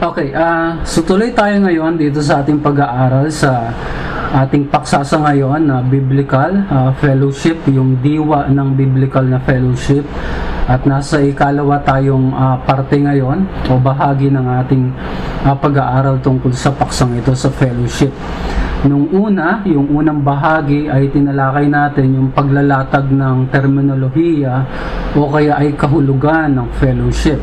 Okay, ah so tuloy tayo ngayon dito sa ating pag-aaral sa ating paksasa ngayon na biblical ah, fellowship, yung diwa ng biblical na fellowship. At nasa ikalawa tayong ah, parte ngayon o bahagi ng ating ah, pag-aaral tungkol sa paksang ito sa fellowship. Nung una, yung unang bahagi ay tinalakay natin yung paglalatag ng terminolohiya o kaya ay kahulugan ng fellowship.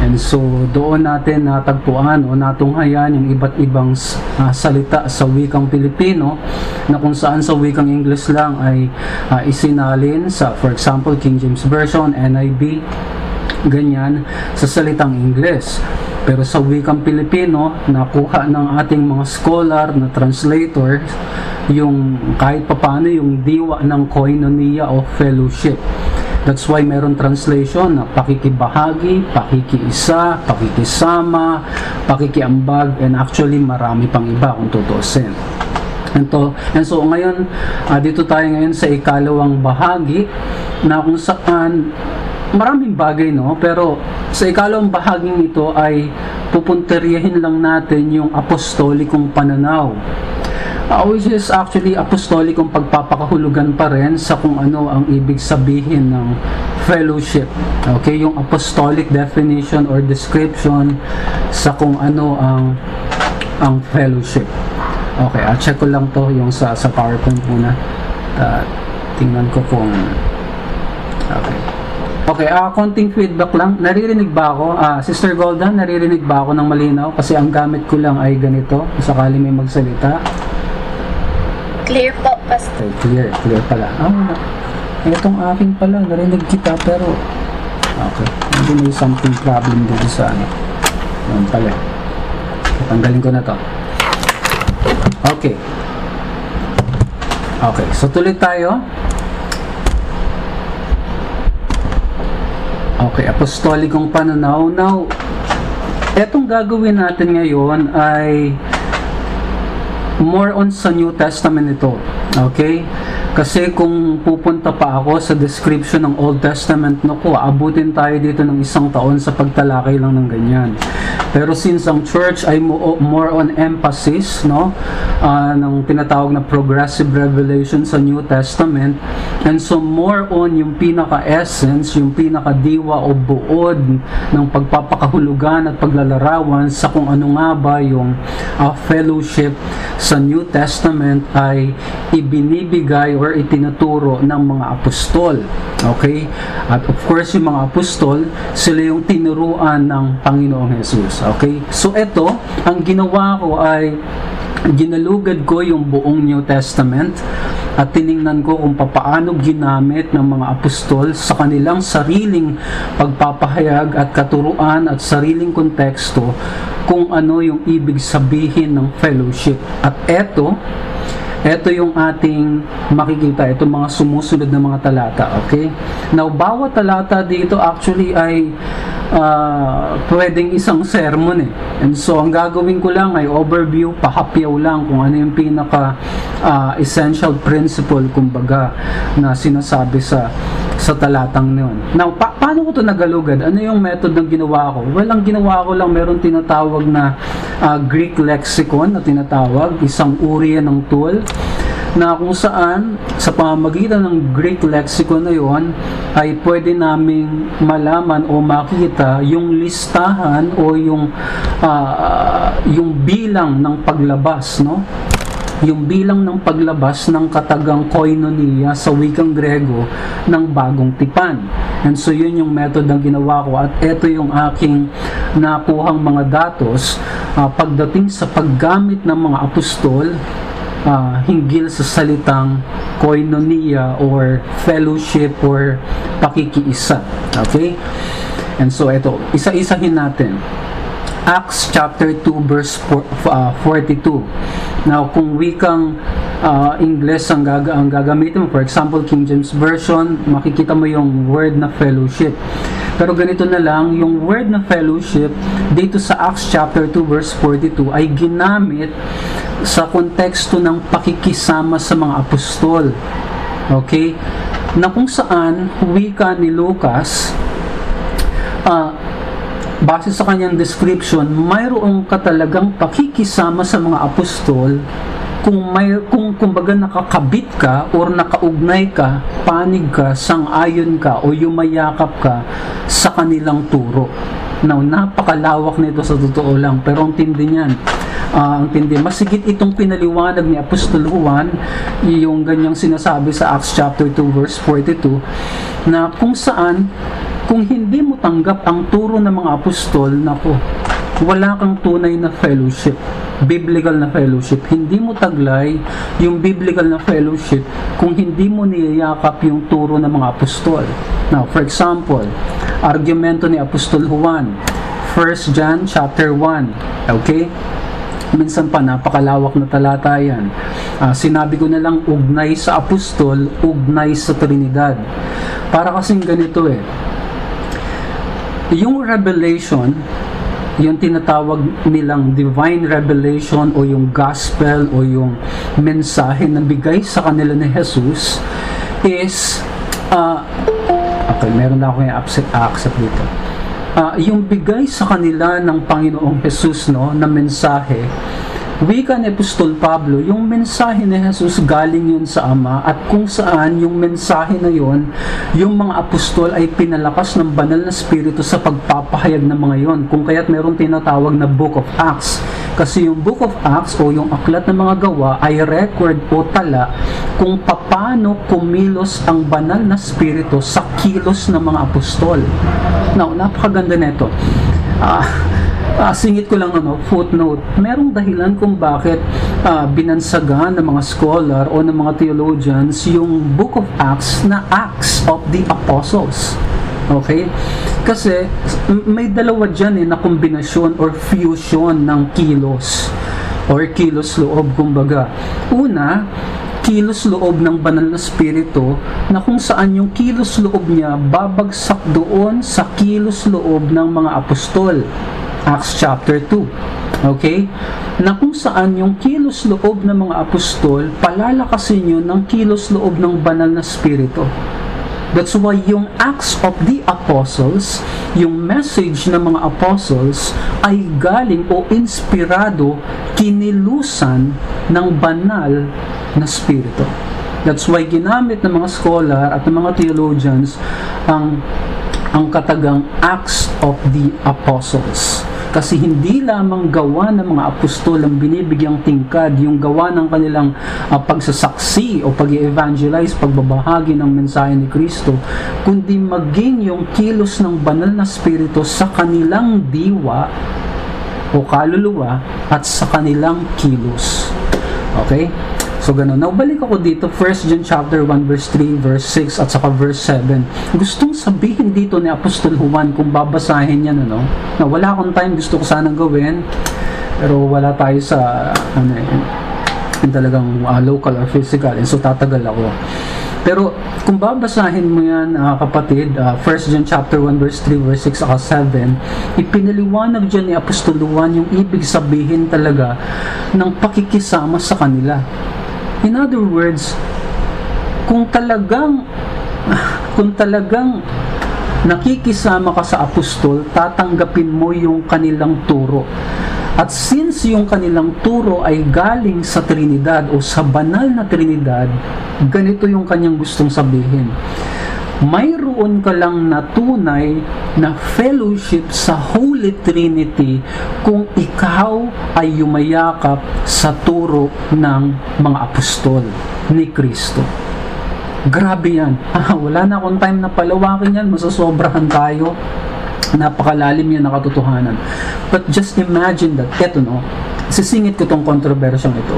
And so doon natin natagpuan o natunghayan yung iba't ibang uh, salita sa wikang Pilipino na kung saan sa wikang English lang ay uh, isinalin sa for example King James Version, NIV, ganyan sa salitang English. Pero sa wikang Pilipino, nakuha ng ating mga scholar na translator yung kahit papano yung diwa ng koinonia o fellowship. That's why meron translation na pakikibahagi, pakikiisa, pakikisama, pakikiambag, and actually marami pang iba kung tutuusin. And, to, and so ngayon, uh, dito tayo ngayon sa ikalawang bahagi na kung saan maraming bagay no pero sa ikalawang bahaging ito ay pupunteriyahin lang natin yung apostolikong pananaw uh, which is actually apostolikong pagpapakahulugan pa rin sa kung ano ang ibig sabihin ng fellowship. Okay, yung apostolic definition or description sa kung ano ang ang fellowship. Okay, I'll check ko lang to yung sa sa PowerPoint muna. Uh, tingnan ko kung Okay. Okay, uh, konting feedback lang. Naririnig ba ako? Uh, Sister Golda, naririnig ba ako ng malinaw? Kasi ang gamit ko lang ay ganito. Sakali may magsalita. Clear po, Pastor. Okay, clear. Clear pala. Ah, wala. Itong akin pala, narinig kita pero okay. Hindi may something problem dito sa ano. Yan pala. Tanggalin ko na to. Okay. Okay, so tuloy tayo. Okay, apostolikong pananaw. Now, etong gagawin natin ngayon ay more on sa New Testament ito. Okay? Kasi kung pupunta pa ako sa description ng Old Testament, naku, abutin tayo dito ng isang taon sa pagtalakay lang ng ganyan. Pero since ang church ay more on emphasis, no, uh, ng tinatawag na progressive revelation sa New Testament, and so more on yung pinaka-essence, yung pinaka-diwa o buod ng pagpapakahulugan at paglalarawan sa kung ano nga ba yung uh, fellowship sa New Testament ay ibinibigay or itinuturo ng mga apostol. Okay? At of course, yung mga apostol, sila yung tinuruan ng Panginoong Jesus. Okay? So, ito, ang ginawa ko ay ginalugad ko yung buong New Testament at tiningnan ko kung papaano ginamit ng mga apostol sa kanilang sariling pagpapahayag at katuruan at sariling konteksto kung ano yung ibig sabihin ng fellowship. At eto, ito yung ating makikita, itong mga sumusunod na mga talata, okay? Now, bawat talata dito actually ay uh, pwedeng isang sermon eh. And so, ang gagawin ko lang ay overview, pahapyaw lang kung ano yung pinaka uh, essential principle, kumbaga, na sinasabi sa sa talatang noon. Now, pa- paano ko to nagalugad? Ano yung method ng ginawa ko? Well, ang ginawa ko lang, meron tinatawag na uh, Greek lexicon na tinatawag, isang uri ng tool na kung saan sa pamamagitan ng Greek lexicon na yon ay pwede naming malaman o makita yung listahan o yung uh, yung bilang ng paglabas no yung bilang ng paglabas ng katagang koinonia sa wikang Grego ng bagong tipan. And so yun yung method ng ginawa ko at ito yung aking nakuhang mga datos uh, pagdating sa paggamit ng mga apostol uh, hinggil sa salitang koinonia or fellowship or pakikiisa. Okay? And so ito, isa-isahin natin. Acts chapter 2 verse 4, uh, 42. Now, kung wikang uh, English ang, gaga ang gagamitin mo, for example, King James Version, makikita mo yung word na fellowship. Pero ganito na lang, yung word na fellowship dito sa Acts chapter 2 verse 42 ay ginamit sa konteksto ng pakikisama sa mga apostol. Okay? Na kung saan wika ni Lucas uh, base sa kanyang description, mayroong ka talagang pakikisama sa mga apostol kung may kung kumbaga nakakabit ka or nakaugnay ka, panig ka, sang-ayon ka o yumayakap ka sa kanilang turo. Now, napakalawak nito sa totoo lang, pero ang tindi niyan, uh, ang tindi. Masigit itong pinaliwanag ni Apostol Juan, yung ganyang sinasabi sa Acts chapter 2 verse 42, na kung saan, kung hindi mo tanggap ang turo ng mga apostol, nako, wala kang tunay na fellowship biblical na fellowship. Hindi mo taglay yung biblical na fellowship kung hindi mo niyayakap yung turo ng mga apostol. Now, for example, argumento ni Apostol Juan, 1 John chapter 1. Okay? Minsan pa, napakalawak na talata yan. Uh, sinabi ko na lang, ugnay sa apostol, ugnay sa Trinidad. Para kasing ganito eh. Yung revelation, yung tinatawag nilang divine revelation o yung gospel o yung mensahe na bigay sa kanila ni Jesus is uh, okay, meron na ako yung accept, accept dito uh, yung bigay sa kanila ng Panginoong Jesus no, na mensahe Wika ni Apostol Pablo, yung mensahe ni Jesus galing yun sa Ama at kung saan yung mensahe na yun, yung mga apostol ay pinalakas ng banal na spirito sa pagpapahayag ng mga yon. Kung kaya't meron tinatawag na Book of Acts. Kasi yung Book of Acts o yung aklat ng mga gawa ay record o tala kung paano kumilos ang banal na spirito sa kilos ng mga apostol. Now, napakaganda nito. Ah, uh, uh, singit ko lang ano, footnote, merong dahilan kung bakit uh, binansagan ng mga scholar o ng mga theologians yung Book of Acts na Acts of the Apostles. Okay? Kasi may dalawa dyan eh na kombinasyon or fusion ng kilos or kilos loob kumbaga. Una, kilos loob ng banal na spirito na kung saan yung kilos loob niya babagsak doon sa kilos loob ng mga apostol. Acts chapter 2. Okay? Na kung saan yung kilos loob ng mga apostol, palalakasin yun ng kilos loob ng banal na spirito. That's why yung Acts of the Apostles, yung message ng mga apostles ay galing o inspirado, kinilusan ng banal na spirito. That's why ginamit ng mga scholar at ng mga theologians ang ang katagang Acts of the Apostles. Kasi hindi lamang gawa ng mga apostol ang binibigyang tingkad, yung gawa ng kanilang uh, pagsasaksi o pag evangelize pagbabahagi ng mensahe ni Kristo, kundi maging yung kilos ng banal na spirito sa kanilang diwa o kaluluwa at sa kanilang kilos. Okay? So ganun. Now balik ako dito, 1 John chapter 1 verse 3, verse 6 at saka verse 7. Gustong sabihin dito ni Apostol Juan kung babasahin niya ano, na wala akong time gusto ko sanang gawin pero wala tayo sa ano eh, yung talagang uh, local or physical and so tatagal ako. Pero kung babasahin mo yan uh, kapatid, uh, 1 John chapter 1 verse 3 verse 6 at 7, ipinaliwanag dyan ni Apostol Juan yung ibig sabihin talaga ng pakikisama sa kanila. In other words, kung talagang kung talagang nakikisama ka sa apostol, tatanggapin mo yung kanilang turo. At since yung kanilang turo ay galing sa Trinidad o sa banal na Trinidad, ganito yung kanyang gustong sabihin mayroon ka lang na tunay na fellowship sa Holy Trinity kung ikaw ay yumayakap sa turo ng mga apostol ni Kristo. Grabe yan. Ah, wala na akong time na palawakin yan. Masasobrahan tayo. Napakalalim yan na katotohanan. But just imagine that, eto no, sisingit ko tong kontrobersyang ito.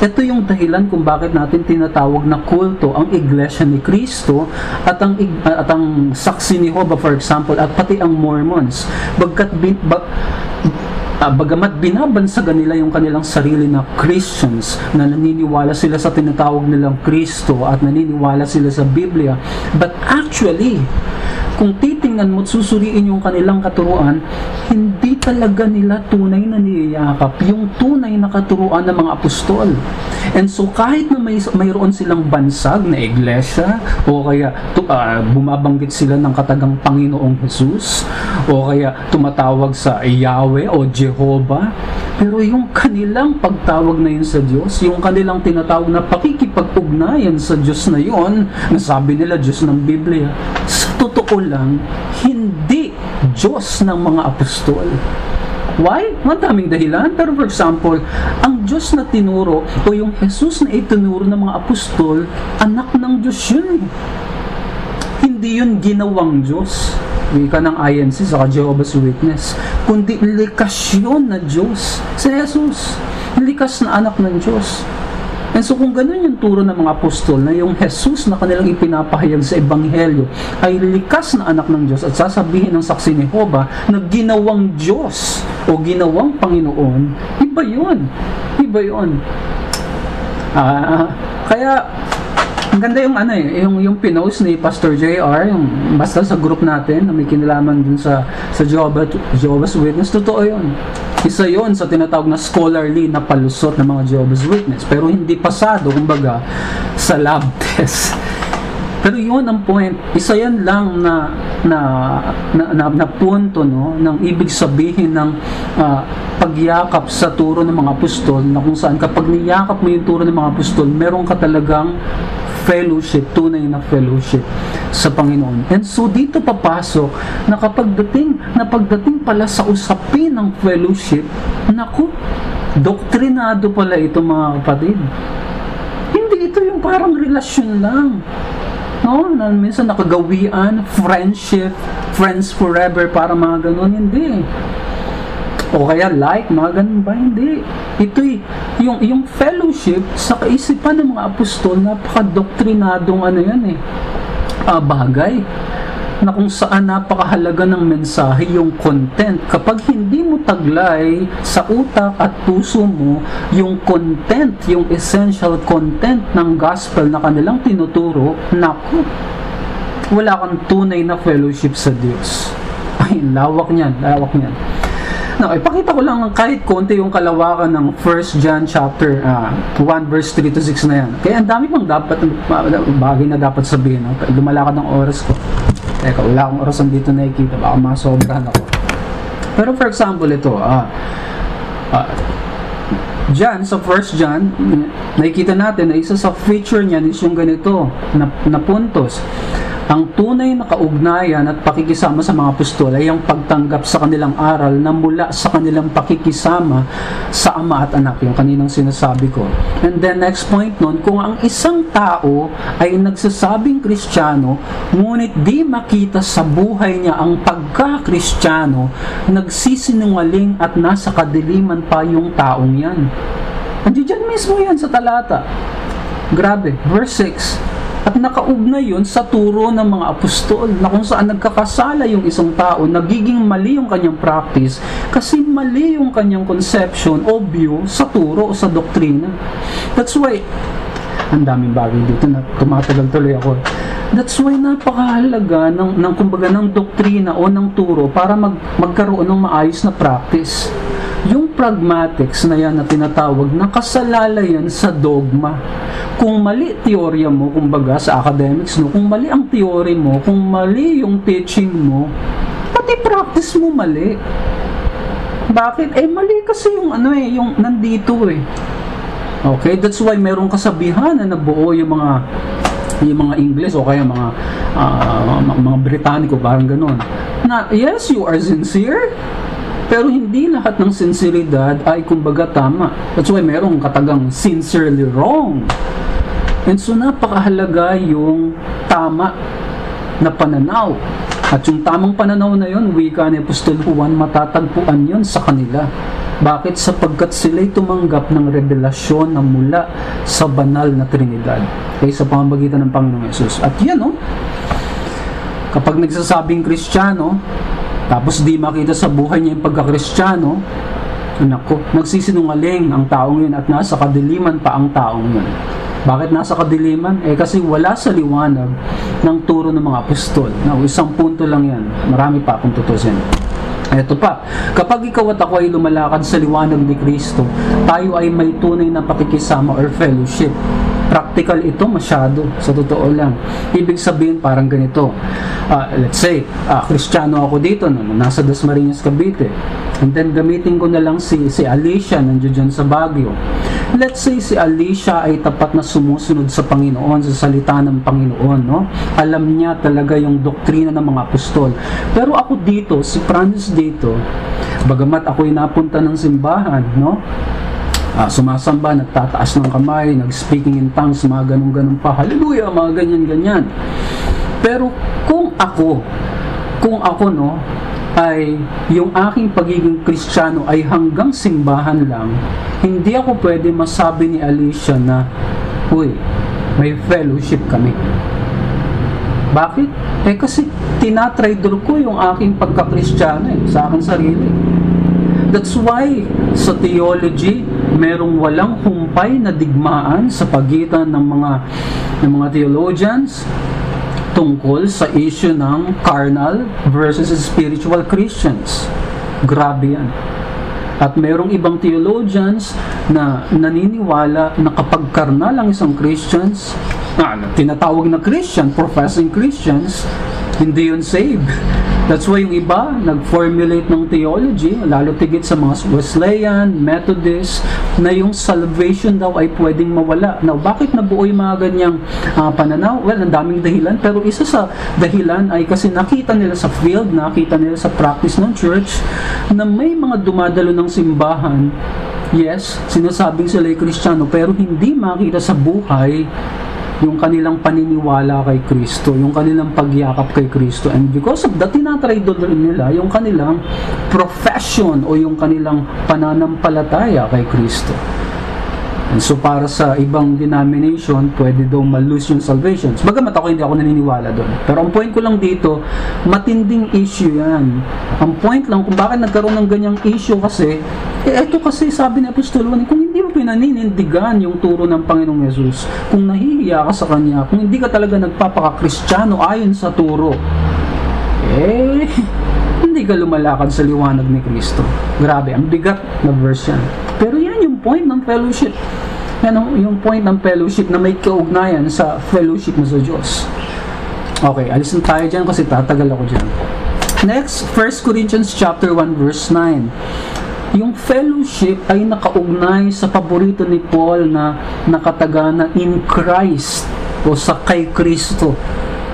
Ito yung dahilan kung bakit natin tinatawag na kulto ang Iglesia ni Kristo at ang at ang saksi ni Jehovah for example at pati ang Mormons. Bagkat bin, ba, uh, bagamat binabansagan nila yung kanilang sarili na Christians na naniniwala sila sa tinatawag nilang Kristo at naniniwala sila sa Biblia but actually kung titingnan mo at susuriin yung kanilang katuruan hindi talaga nila tunay na niyayakap yung tunay na katuruan ng mga apostol. And so kahit na may mayroon silang bansag na iglesia o kaya uh, bumabanggit sila ng katagang Panginoong Jesus o kaya tumatawag sa Yahweh o Jehovah pero yung kanilang pagtawag na yun sa Diyos, yung kanilang tinatawag na pakikipag-ugnayan sa Diyos na yun, nasabi nila Diyos ng Biblia, sa totoo lang, hindi Diyos ng mga apostol. Why? Madaming dahilan. Pero for example, ang Diyos na tinuro o yung Jesus na itinuro ng mga apostol, anak ng Diyos yun. Hindi yun ginawang Diyos wika ng INC sa Jehovah's Witness, kundi likas yun na Diyos. Si Jesus, likas na anak ng Diyos. And so kung ganun yung turo ng mga apostol na yung Jesus na kanilang ipinapahayag sa Ebanghelyo ay likas na anak ng Diyos at sasabihin ng saksi ni Hoba na ginawang Diyos o ginawang Panginoon, iba yun. Iba yun. Ah, kaya ang ganda yung ano eh, yung yung pinost ni Pastor JR, yung basta sa group natin na may kinalaman dun sa sa Jehovah, Jehovah's Witness, totoo yun. Isa yon sa tinatawag na scholarly na palusot ng mga Jehovah's Witness, pero hindi pasado kumbaga sa lab test. Pero yun ang point. Isa yan lang na na na, na, na punto no ng ibig sabihin ng uh, pagyakap sa turo ng mga apostol na kung saan kapag niyakap mo yung turo ng mga apostol, meron ka talagang fellowship, tunay na fellowship sa Panginoon. And so dito papasok na kapag dating, na pagdating pala sa usapin ng fellowship, naku, doktrinado pala ito mga kapatid. Hindi ito yung parang relasyon lang. No, na minsan nakagawian, friendship, friends forever, para mga ganun. Hindi o kaya like, mga ganun ba? Hindi. Ito'y, yung, yung fellowship sa kaisipan ng mga apostol, napaka-doktrinadong ano yan eh, uh, bagay na kung saan napakahalaga ng mensahe yung content. Kapag hindi mo taglay sa utak at puso mo yung content, yung essential content ng gospel na kanilang tinuturo, naku, wala kang tunay na fellowship sa Diyos. Ay, lawak niyan, lawak niyan. Now, ipakita ko lang kahit konti yung kalawakan ng 1 John chapter uh, ah, 1 verse 3 to 6 na yan. Kaya ang dami pang dapat bagay na dapat sabihin. No? Lumalakad ng oras ko. Teka, wala akong oras dito nakikita. Baka masobrahan ako. Pero for example, ito, ah, uh, uh, sa 1 John, nakikita natin na isa sa feature niyan is yung ganito, na, na puntos. Ang tunay na kaugnayan at pakikisama sa mga apostol ay ang pagtanggap sa kanilang aral na mula sa kanilang pakikisama sa ama at anak, yung kaninang sinasabi ko. And then next point nun, kung ang isang tao ay nagsasabing kristyano, ngunit di makita sa buhay niya ang pagka-kristyano, nagsisinungaling at nasa kadiliman pa yung taong yan. Andiyan mismo yan sa talata. Grabe, verse 6 at nakaugnay yun sa turo ng mga apostol na kung saan nagkakasala yung isang tao, nagiging mali yung kanyang practice kasi mali yung kanyang conception o sa turo o sa doktrina. That's why, ang daming bagay dito na tumatagal tuloy ako. That's why napakahalaga ng, ng kumbaga ng doktrina o ng turo para mag, magkaroon ng maayos na practice. Yung pragmatics na yan na tinatawag, nakasalala yan sa dogma kung mali teorya mo, kumbaga sa academics, no, kung mali ang theory mo, kung mali yung teaching mo, pati practice mo mali. Bakit? Eh, mali kasi yung ano eh, yung nandito eh. Okay, that's why meron kasabihan na nabuo yung mga yung mga English o kaya mga uh, mga Britaniko parang ganun. Na yes, you are sincere, pero hindi lahat ng sinseridad ay kumbaga tama. That's why merong katagang sincerely wrong. And so napakahalaga yung tama na pananaw. At yung tamang pananaw na yon, wika ni Apostol Juan, matatagpuan yon sa kanila. Bakit? Sapagkat sila'y tumanggap ng revelasyon na mula sa banal na Trinidad. Okay, sa pamamagitan ng Panginoong Yesus. At yan, no? Kapag nagsasabing Kristiyano, tapos di makita sa buhay niya yung pagkakristyano, nako, nagsisinungaling ang taong yun at nasa kadiliman pa ang taong yun. Bakit nasa kadiliman? Eh kasi wala sa liwanag ng turo ng mga apostol. Now, isang punto lang yan. Marami pa akong tutusin. Ito pa, kapag ikaw at ako ay lumalakad sa liwanag ni Kristo, tayo ay may tunay na pakikisama or fellowship. Practical ito masyado, sa totoo lang. Ibig sabihin parang ganito. Ah, let's say, ah, Kristiyano ako dito, no, nasa Dasmariñas, Cavite. And then gamitin ko na lang si, si Alicia, nandiyo dyan sa Baguio. Let's say si Alicia ay tapat na sumusunod sa Panginoon, sa salita ng Panginoon. No? Alam niya talaga yung doktrina ng mga apostol. Pero ako dito, si Francis dito, bagamat ako'y napunta ng simbahan, no? Ah, sumasamba, nagtataas ng kamay, nag-speaking in tongues, mga ganun-ganun pa. Hallelujah, mga ganyan-ganyan. Pero kung ako, kung ako no, ay yung aking pagiging kristyano ay hanggang simbahan lang, hindi ako pwede masabi ni Alicia na, Uy, may fellowship kami. Bakit? Eh kasi tinatrader ko yung aking pagkakristyano eh, sa aking sarili. That's why sa theology, merong walang humpay na digmaan sa pagitan ng mga ng mga theologians tungkol sa issue ng carnal versus spiritual Christians. Grabe yan. At merong ibang theologians na naniniwala na kapag karnal ang isang Christians, ah, tinatawag na Christian, professing Christians, hindi yun saved. That's why yung iba nag-formulate ng theology, lalo tigit sa mga Wesleyan, Methodist, na yung salvation daw ay pwedeng mawala. Now, bakit nabuo yung mga ganyang uh, pananaw? Well, ang daming dahilan, pero isa sa dahilan ay kasi nakita nila sa field, nakita nila sa practice ng church, na may mga dumadalo ng simbahan, yes, sinasabing sila ay kristyano, pero hindi makita sa buhay yung kanilang paniniwala kay Kristo, yung kanilang pagyakap kay Kristo. And because of that, tinatry doon nila yung kanilang profession o yung kanilang pananampalataya kay Kristo. And so para sa ibang denomination, pwede daw malose yung salvation. Bagamat ako hindi ako naniniwala doon. Pero ang point ko lang dito, matinding issue yan. Ang point lang kung bakit nagkaroon ng ganyang issue kasi, eh ito kasi sabi ni Apostol Juan, kung hindi mo pinaninindigan yung turo ng Panginoong Yesus, kung nahihiya ka sa Kanya, kung hindi ka talaga nagpapaka-kristyano ayon sa turo, eh, hindi ka lumalakad sa liwanag ni Kristo. Grabe, ang bigat na verse yan. Point ng fellowship. Ang, yung point ng fellowship na may kaugnayan sa fellowship mo sa Diyos. Okay, alis na tayo dyan kasi tatagal ako dyan. Next, 1 Corinthians chapter 1 verse 9. Yung fellowship ay nakaugnay sa paborito ni Paul na nakatagana in Christ o sa kay Kristo.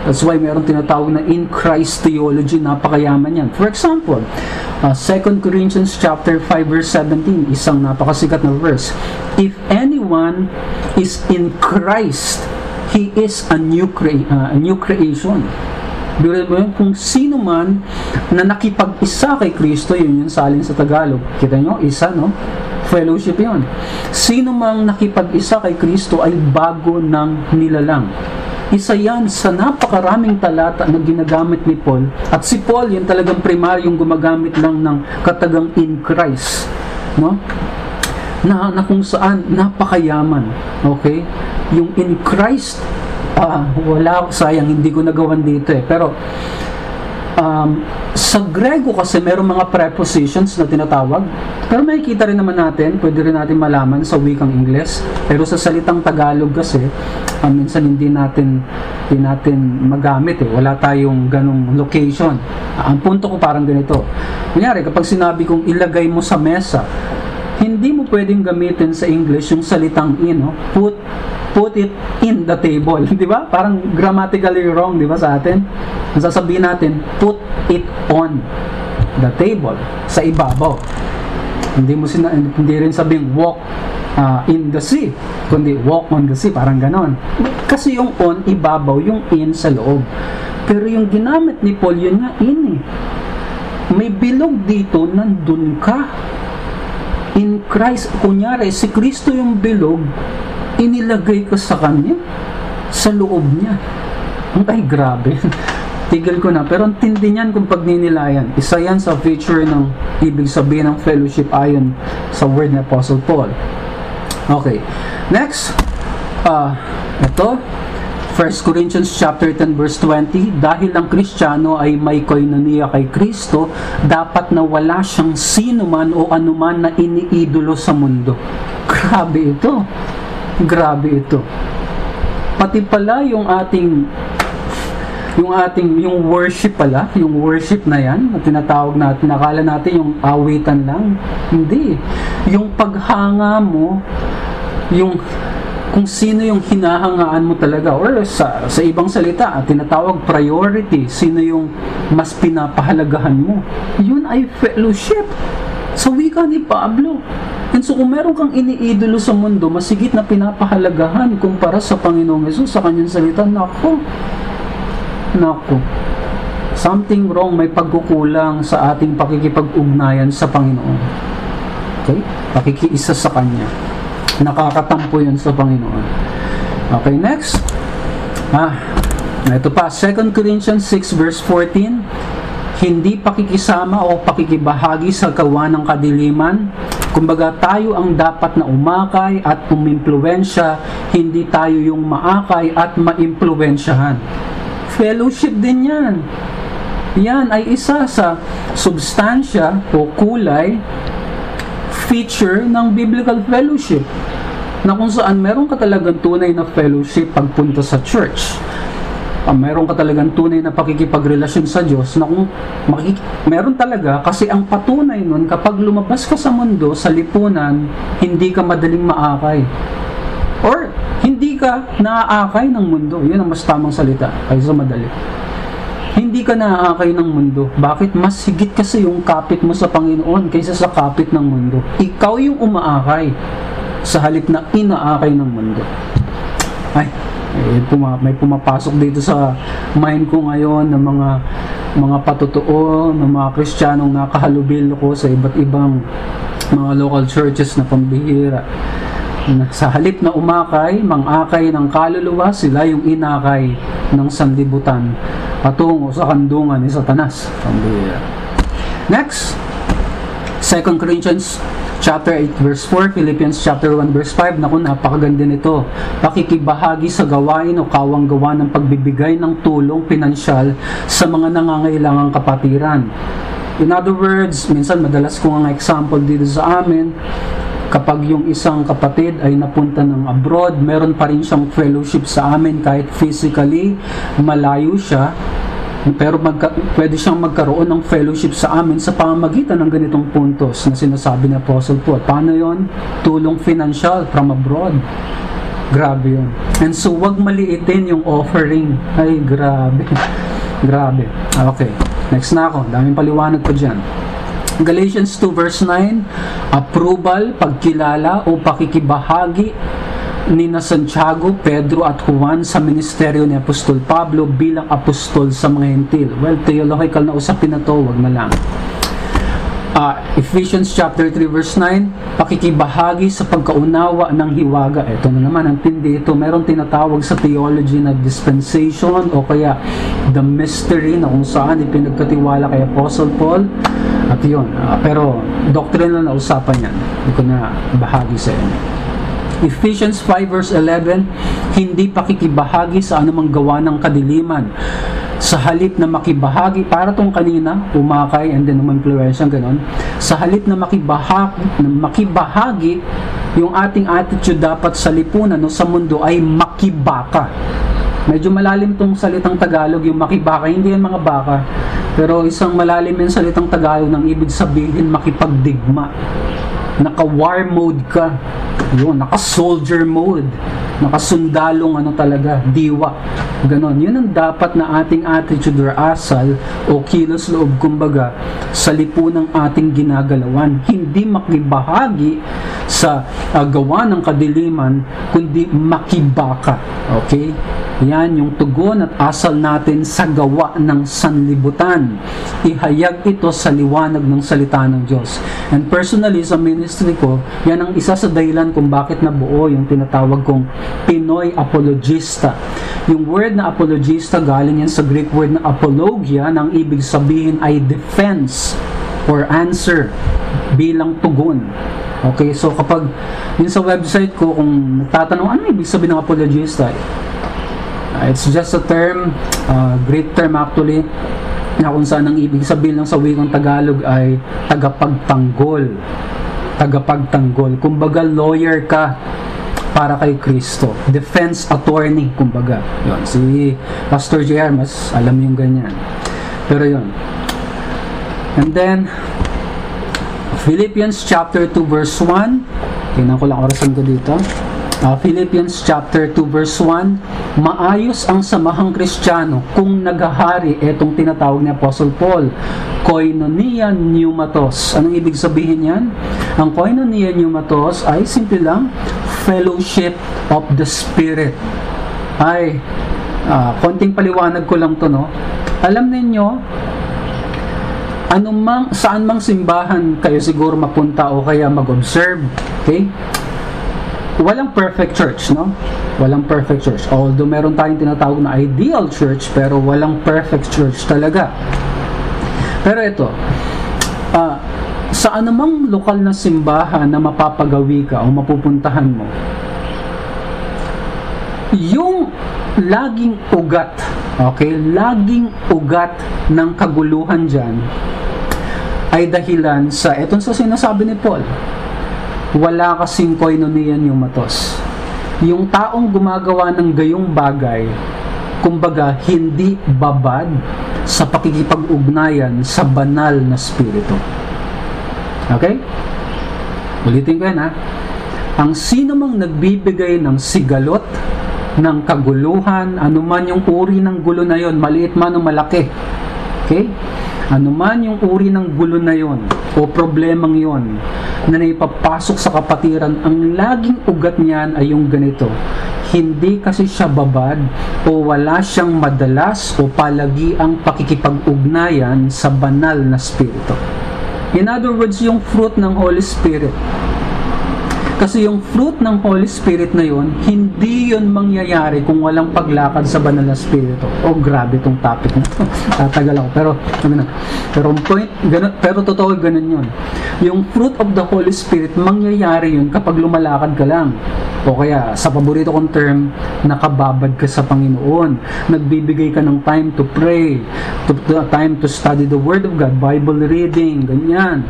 That's why meron tinatawag na in Christ theology, napakayaman yan. For example, uh, 2 Corinthians chapter 5 verse 17, isang napakasikat na verse. If anyone is in Christ, he is a new, crea- uh, a new creation. Biruin mo yun, kung sino man na nakipag-isa kay Kristo, yun yung salin sa Tagalog. Kita nyo, isa, no? Fellowship yun. Sino mang nakipag-isa kay Kristo ay bago ng nilalang. Isa yan sa napakaraming talata na ginagamit ni Paul. At si Paul, yung talagang primaryong gumagamit lang ng katagang in Christ. No? Na, na kung saan napakayaman. Okay? Yung in Christ, ah, wala, sayang, hindi ko nagawan dito eh. Pero, um, sa Grego kasi meron mga prepositions na tinatawag. Pero makikita rin naman natin, pwede rin natin malaman sa wikang Ingles. Pero sa salitang Tagalog kasi, um, minsan hindi natin hindi natin magamit eh. Wala tayong ganong location. Uh, ang punto ko parang ganito. Kunyari, kapag sinabi kong ilagay mo sa mesa, hindi mo pwedeng gamitin sa English yung salitang in, no? put put it in the table, di ba? Parang grammatically wrong, di ba sa atin? Ang sasabihin natin, put it on the table, sa ibabaw. Hindi mo sina hindi rin sabing walk uh, in the sea, kundi walk on the sea, parang ganon. Kasi yung on, ibabaw, yung in sa loob. Pero yung ginamit ni Paul, yun nga in eh. May bilog dito, nandun ka. In Christ, kunyari, si Kristo yung bilog, inilagay ko sa kanya, sa loob niya. Ay, grabe. Tigil ko na. Pero ang tindi niyan kung pagninilayan. Isa yan sa feature ng ibig sabihin ng fellowship ayon sa word ni Apostle Paul. Okay. Next. Uh, ito. 1 Corinthians chapter 10 verse 20, dahil ang Kristiyano ay may koinonia kay Kristo, dapat na wala siyang sino man o anuman na iniidolo sa mundo. Grabe ito. Grabe ito. Pati pala yung ating yung ating yung worship pala, yung worship na yan, na tinatawag natin, nakala natin yung awitan lang. Hindi. Yung paghanga mo, yung kung sino yung hinahangaan mo talaga or sa, sa ibang salita, tinatawag priority, sino yung mas pinapahalagahan mo. Yun ay fellowship. Sa wika ni Pablo. And so kung meron kang iniidolo sa mundo, masigit na pinapahalagahan kumpara sa Panginoong Yesus sa kanyang salita, nako, nako, something wrong, may pagkukulang sa ating pakikipag-ugnayan sa Panginoon. Okay? Pakikiisa sa Kanya. Nakakatampo yun sa Panginoon. Okay, next. Ah, ito pa, 2 Corinthians 6 verse 14, hindi pakikisama o pakikibahagi sa gawa ng kadiliman. Kumbaga tayo ang dapat na umakay at umimpluwensya, hindi tayo yung maakay at maimpluwensyahan. Fellowship din yan. Yan ay isa sa substansya o kulay feature ng biblical fellowship na kung saan meron ka talagang tunay na fellowship pagpunta sa church. Uh, meron ka talagang tunay na pakikipagrelasyon sa Diyos na kung makik- meron talaga kasi ang patunay nun kapag lumabas ka sa mundo, sa lipunan, hindi ka madaling maakay. Or hindi ka naaakay ng mundo. Yun ang mas tamang salita kaysa madali. Hindi ka naaakay ng mundo. Bakit? Mas higit kasi yung kapit mo sa Panginoon kaysa sa kapit ng mundo. Ikaw yung umaakay sa halip na inaakay ng mundo. Ay, eh, puma, may pumapasok dito sa mind ko ngayon ng mga mga patotoo ng mga Kristiyanong nakahalubilo ko sa iba't ibang mga local churches na pambihira na sa halip na umakay, mangakay ng kaluluwa, sila yung inakay ng sanlibutan patungo sa kandungan ni Satanas. Pambihira. Next, 2 Corinthians chapter 8 verse 4, Philippians chapter 1 verse 5, naku napakaganda nito. Pakikibahagi sa gawain o kawang gawa ng pagbibigay ng tulong pinansyal sa mga nangangailangang kapatiran. In other words, minsan madalas ko ang example dito sa amin, kapag yung isang kapatid ay napunta ng abroad, meron pa rin siyang fellowship sa amin kahit physically malayo siya, pero magka, pwede siyang magkaroon ng fellowship sa amin sa pamamagitan ng ganitong puntos na sinasabi ni Apostle Paul. Paano yon? Tulong financial from abroad. Grabe yun. And so, wag maliitin yung offering. Ay, grabe. grabe. Okay. Next na ako. Daming paliwanag pa dyan. Galatians 2 verse 9, approval, pagkilala o pakikibahagi ni na Santiago, Pedro at Juan sa ministeryo ni Apostol Pablo bilang apostol sa mga hentil. Well, theological na usapin na to, wag na lang. Uh, Ephesians chapter 3 verse 9, pakikibahagi sa pagkaunawa ng hiwaga. Ito na naman, ang tindi ito. Meron tinatawag sa theology na dispensation o kaya the mystery na kung saan ipinagkatiwala kay Apostle Paul. At yun, uh, pero doctrine na usapan yan. Hindi ko na bahagi sa inyo. Ephesians 5 verse 11, hindi pakikibahagi sa anumang gawa ng kadiliman. Sa halip na makibahagi, para tong kanina, umakay and then umimpluwensya, ganon. Sa halip na makibahagi, na makibahagi, yung ating attitude dapat sa lipunan no, sa mundo ay makibaka. Medyo malalim tong salitang Tagalog, yung makibaka, hindi yan mga baka. Pero isang malalim yung salitang Tagalog nang ibig sabihin makipagdigma. Naka-war mode ka. Yun, naka-soldier mode. Nakasundalong ano talaga, diwa. Ganon. Yun ang dapat na ating attitude or asal o kilos loob kumbaga sa lipunang ating ginagalawan. Hindi makibahagi sa uh, gawa ng kadiliman, kundi makibaka. Okay? Yan yung tugon at asal natin sa gawa ng sanlibutan. Ihayag ito sa liwanag ng salita ng Diyos. And personally, sa ministry ko, yan ang isa sa dahilan kung bakit nabuo yung tinatawag kong Pinoy Apologista. Yung word na apologista galing yan sa Greek word na apologia, nang ibig sabihin ay defense or answer bilang tugon. Okay, so kapag yun sa website ko, kung nagtatanong ano ibig sabihin ng apologista, Uh, it's just a term, uh, great term actually, na kung saan ang ibig sabihin lang sa wikang Tagalog ay tagapagtanggol. Tagapagtanggol. Kumbaga lawyer ka para kay Kristo. Defense attorney, kumbaga. Yun. Si Pastor JR, mas alam yung ganyan. Pero yun. And then, Philippians chapter 2 verse 1. Tingnan ko lang orasan ko dito. Uh, Philippians chapter 2 verse 1, maayos ang samahang kristyano kung naghahari etong tinatawag ni Apostle Paul, koinonia pneumatos. Anong ibig sabihin yan? Ang koinonia pneumatos ay simple lang, fellowship of the Spirit. Ay, uh, konting paliwanag ko lang to, no? Alam ninyo, anumang, saan mang simbahan kayo siguro mapunta o kaya mag-observe, okay? Walang perfect church, no? Walang perfect church. Although meron tayong tinatawag na ideal church, pero walang perfect church talaga. Pero ito, uh, sa anumang lokal na simbahan na mapapagawi ka o mapupuntahan mo, yung laging ugat, okay, laging ugat ng kaguluhan dyan, ay dahilan sa, etong sa sinasabi ni Paul, wala kasing koinonian yung matos. Yung taong gumagawa ng gayong bagay, kumbaga hindi babad sa pakikipag-ugnayan sa banal na spirito. Okay? Ulitin ko yan ha. Ang sino mang nagbibigay ng sigalot, ng kaguluhan, anuman yung uri ng gulo na yon, maliit man o malaki. Okay? Anuman yung uri ng gulo na yon o problemang yon, na naipapasok sa kapatiran, ang laging ugat niyan ay yung ganito. Hindi kasi siya babad o wala siyang madalas o palagi ang pakikipag-ugnayan sa banal na spirito. In other words, yung fruit ng Holy Spirit kasi yung fruit ng Holy Spirit na yon, hindi yon mangyayari kung walang paglakad sa banal na spirito. Oh, grabe tong topic na. Tatagal ako. Pero, ano pero point, ganun, pero totoo ganun yon. Yung fruit of the Holy Spirit, mangyayari yon kapag lumalakad ka lang. O kaya, sa paborito kong term, nakababad ka sa Panginoon. Nagbibigay ka ng time to pray, to, time to study the Word of God, Bible reading, ganyan.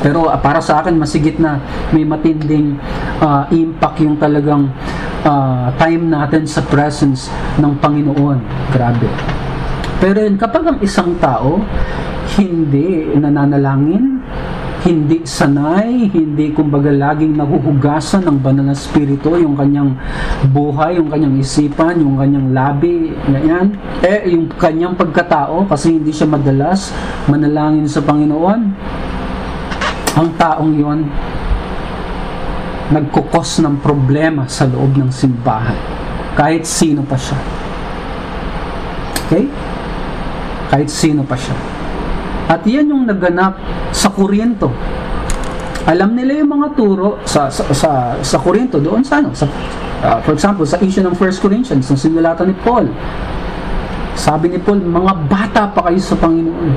Pero uh, para sa akin, masigit na may matinding uh, impact yung talagang uh, time natin sa presence ng Panginoon. Grabe. Pero yun, kapag ang isang tao hindi nananalangin, hindi sanay, hindi kumbaga laging nahuhugasan ng banal na spirito, yung kanyang buhay, yung kanyang isipan, yung kanyang labi, ganyan. Eh, yung kanyang pagkatao, kasi hindi siya madalas manalangin sa Panginoon, ang taong yon nagkukos ng problema sa loob ng simbahan. Kahit sino pa siya. Okay? Kahit sino pa siya. At yan yung naganap sa Korinto. Alam nila yung mga turo sa sa sa, sa Korinto doon sa ano sa uh, for example sa issue ng 1 Corinthians ng sinulatan ni Paul. Sabi ni Paul, mga bata pa kayo sa Panginoon.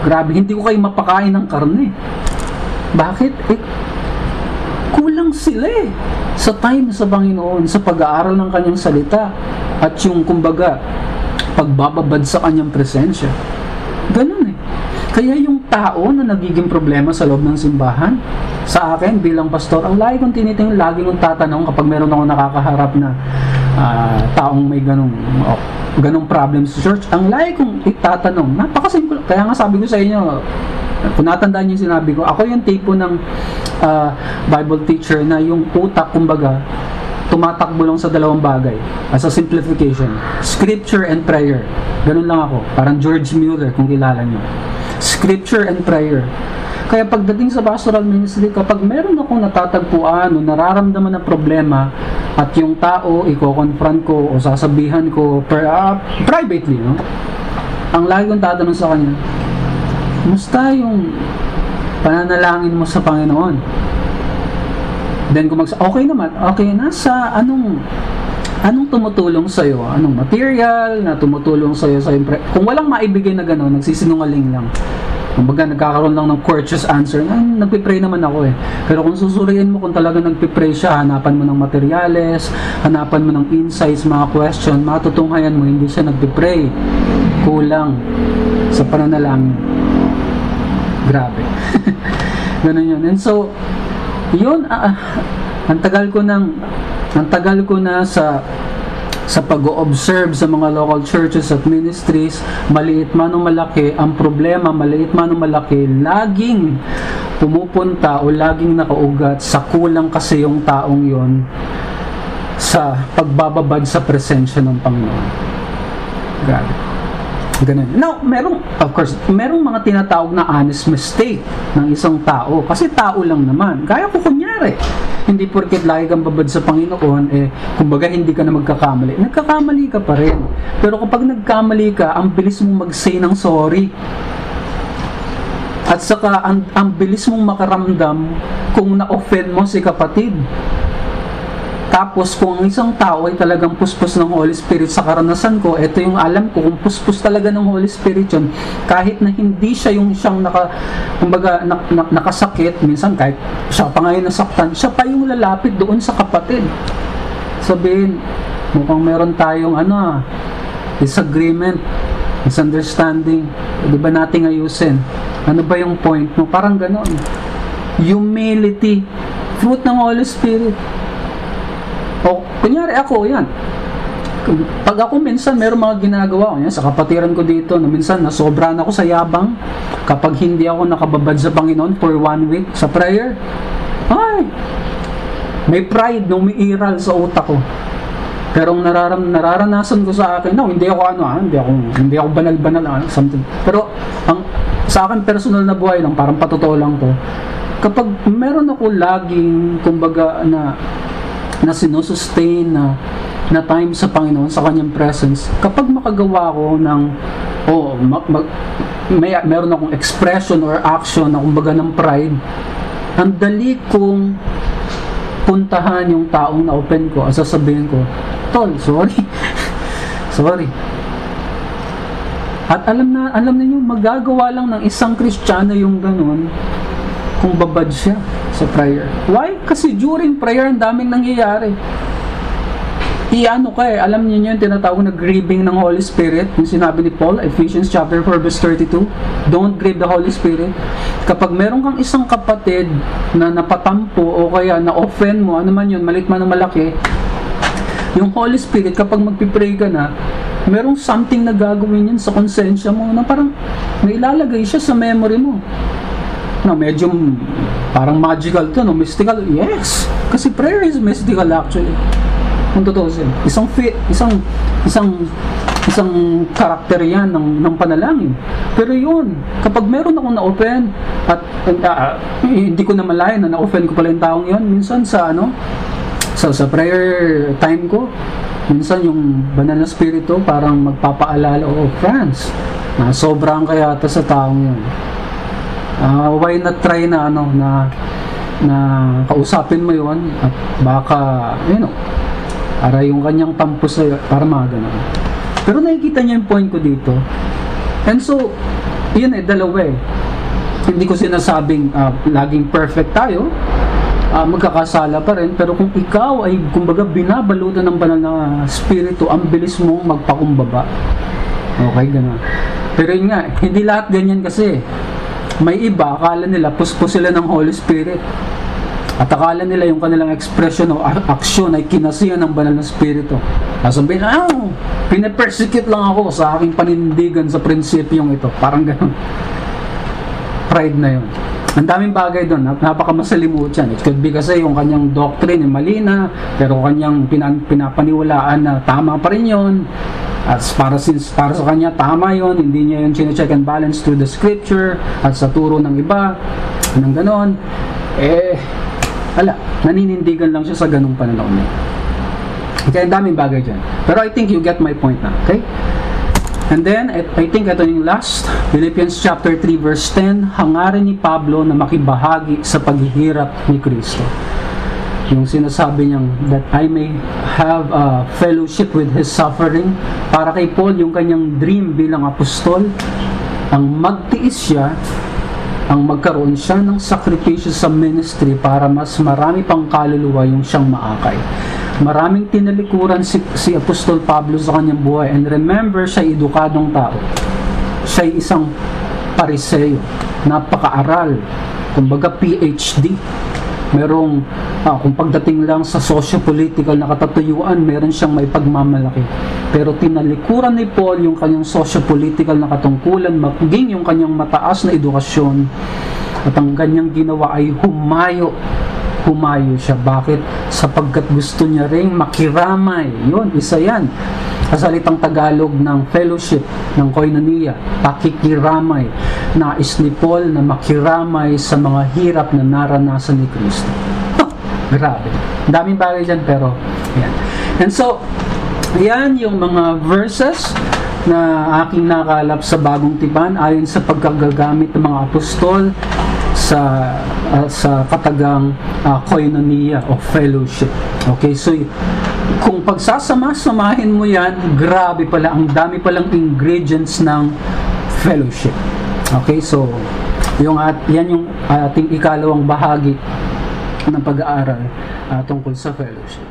Grabe, hindi ko kayo mapakain ng karne. Bakit? Eh, kulang sila eh sa time sa Panginoon, sa pag-aaral ng kanyang salita at yung kumbaga pagbababad sa kanyang presensya. Ganun eh. Kaya yung tao na nagiging problema sa loob ng simbahan, sa akin bilang pastor, ang lagi kong tinitingin, lagi kong tatanong kapag meron ako nakakaharap na uh, taong may ganong, oh, ganong problem sa church, ang lagi kong itatanong, napakasimple. Kaya nga sabi ko sa inyo, kung natandaan niyo sinabi ko, ako yung tipo ng uh, Bible teacher na yung utak, kumbaga, tumatakbo lang sa dalawang bagay. As a simplification, scripture and prayer. Ganun lang ako. Parang George Mueller, kung kilala niyo. Scripture and prayer. Kaya pagdating sa pastoral ministry, kapag meron akong natatagpuan o nararamdaman na problema at yung tao, i-confront ko o sasabihan ko per, uh, privately, no? ang lagi kong tatanong sa kanya, Musta yung pananalangin mo sa Panginoon? Then kung mag okay naman, okay, nasa anong anong tumutulong sa iyo? Anong material na tumutulong sa iyo sa impre- Kung walang maibigay na gano'n, nagsisinungaling lang. Kumbaga, nagkakaroon lang ng courteous answer. Ah, nagpipray naman ako eh. Pero kung susuriin mo kung talaga nagpipray siya, hanapan mo ng materyales, hanapan mo ng insights, mga question, matutunghayan mo, hindi siya nagpipray. Kulang sa pananalangin. Grabe. Ganun yun. And so, yun, ah, ang tagal ko nang, ang tagal ko na sa sa pag-observe sa mga local churches at ministries, maliit man o malaki, ang problema, maliit man o malaki, laging pumupunta o laging nakaugat sa kulang kasi yung taong yon sa pagbababad sa presensya ng Panginoon. Grabe. Ganun. Now, merong, of course, merong mga tinatawag na honest mistake ng isang tao. Kasi tao lang naman. Kaya ko kunyari, hindi porket lagi kang babad sa Panginoon, eh, kumbaga hindi ka na magkakamali. Nagkakamali ka pa rin. Pero kapag nagkamali ka, ang bilis mong mag-say ng sorry. At saka, ang, ang bilis mong makaramdam kung na-offend mo si kapatid. Tapos kung ang isang tao ay talagang puspos ng Holy Spirit sa karanasan ko, ito yung alam ko, kung puspos talaga ng Holy Spirit yun, kahit na hindi siya yung siyang naka, kumbaga, na, na, nakasakit, minsan kahit siya pa ngayon nasaktan, siya pa yung lalapit doon sa kapatid. Sabihin, mukhang meron tayong ano ah, disagreement, misunderstanding, di ba nating ayusin? Ano ba yung point mo? Parang ganon. Humility, fruit ng Holy Spirit. O, kunyari ako, yan. Pag ako minsan, meron mga ginagawa ko, yan, sa kapatiran ko dito, na minsan nasobra na ako sa yabang, kapag hindi ako nakababad sa Panginoon for one week sa prayer, ay, may pride na umiiral sa utak ko. Pero ang nararam, nararanasan ko sa akin, no, hindi ako ano, ah, hindi ako hindi ako banal-banal ah, something. Pero ang sa akin personal na buhay lang, parang patotoo lang to. Kapag meron ako laging kumbaga na na sinusustain na na time sa Panginoon sa kanyang presence. Kapag makagawa ko ng oh mag, mag, may meron akong expression or action na kumbaga ng pride ang dali kong puntahan yung taong na open ko at sasabihin ko tol sorry. Sorry. At alam na alam niyo magagawa lang ng isang Kristiyano yung ganun kung babad siya sa prayer. Why? Kasi during prayer, ang daming nangyayari. Iano ka eh, alam niyo yung tinatawag na grieving ng Holy Spirit, yung sinabi ni Paul, Ephesians chapter 4 verse 32, don't grieve the Holy Spirit. Kapag meron kang isang kapatid na napatampo o kaya na-offend mo, ano man yun, malit man o malaki, yung Holy Spirit, kapag magpipray ka na, merong something na gagawin yun sa konsensya mo na parang may ilalagay siya sa memory mo no, medyo parang magical to, no? Mystical, yes. Kasi prayer is mystical actually. Kung totoo siya. Isang fit, isang, isang, isang karakter yan ng, ng panalangin. Pero yun, kapag meron akong na-open, at uh, hindi ko na malayan na na-open ko pala yung taong yun, minsan sa ano, sa, sa prayer time ko, minsan yung banal na spirito parang magpapaalala, oh, France, na sobrang kaya sa taong yun uh, why not try na ano na na kausapin mo yon at baka you know para yung kanyang tampo sa para mga ganun. Pero nakikita niya yung point ko dito. And so, yun eh, dalawa eh. Hindi ko sinasabing uh, laging perfect tayo, uh, magkakasala pa rin, pero kung ikaw ay kumbaga binabalutan ng banal na spirito, ang bilis mong magpakumbaba. Okay, gano'n. Pero yun nga, hindi lahat ganyan kasi. May iba, akala nila puspos sila ng Holy Spirit. At akala nila yung kanilang expression o aksyon ay kinasiyan ng banal na spirito. Sasabihin, ah, pinapersecute lang ako sa aking panindigan sa prinsipyong ito. Parang ganun. Pride na yun. Ang daming bagay doon, napakamasalimuot yan. It could be kasi yung kanyang doctrine ay mali na, pero kanyang pinapaniwalaan na tama pa rin yun. At para, since, para sa kanya, tama yon hindi niya yun check and balance through the scripture at sa turo ng iba, ng ganon. Eh, ala, naninindigan lang siya sa ganong pananaw niya. Kaya daming bagay dyan. Pero I think you get my point na, okay? And then, I think ito yung last, Philippians chapter 3 verse 10, hangarin ni Pablo na makibahagi sa paghihirap ni Kristo yung sinasabi niyang that I may have a fellowship with His suffering para kay Paul yung kanyang dream bilang apostol ang magtiis siya ang magkaroon siya ng sakripisyo sa ministry para mas marami pang kaluluwa yung siyang maakay. Maraming tinalikuran si, si Apostol Pablo sa kanyang buhay. And remember, siya edukadong tao. Siya isang pariseyo, napakaaral, kumbaga PhD. Merong, ah, kung pagdating lang sa socio-political na katatuyuan, meron siyang may pagmamalaki. Pero tinalikuran ni Paul yung kanyang socio-political na katungkulan, maging yung kanyang mataas na edukasyon, at ang kanyang ginawa ay humayo humayo siya. Bakit? Sapagkat gusto niya ring makiramay. Yun, isa yan. Sa Tagalog ng fellowship, ng koinonia, pakikiramay. Nais ni Paul na makiramay sa mga hirap na naranasan ni Kristo. Grabe. Daming bagay dyan, pero yan. And so, yan yung mga verses na aking nakalap sa bagong tipan ayon sa pagkagagamit ng mga apostol sa uh, sa katagang uh, koinonia o fellowship. Okay, so kung pagsasama-samahin mo yan, grabe pala, ang dami palang ingredients ng fellowship. Okay, so yung at, yan yung ating ikalawang bahagi ng pag-aaral uh, tungkol sa fellowship.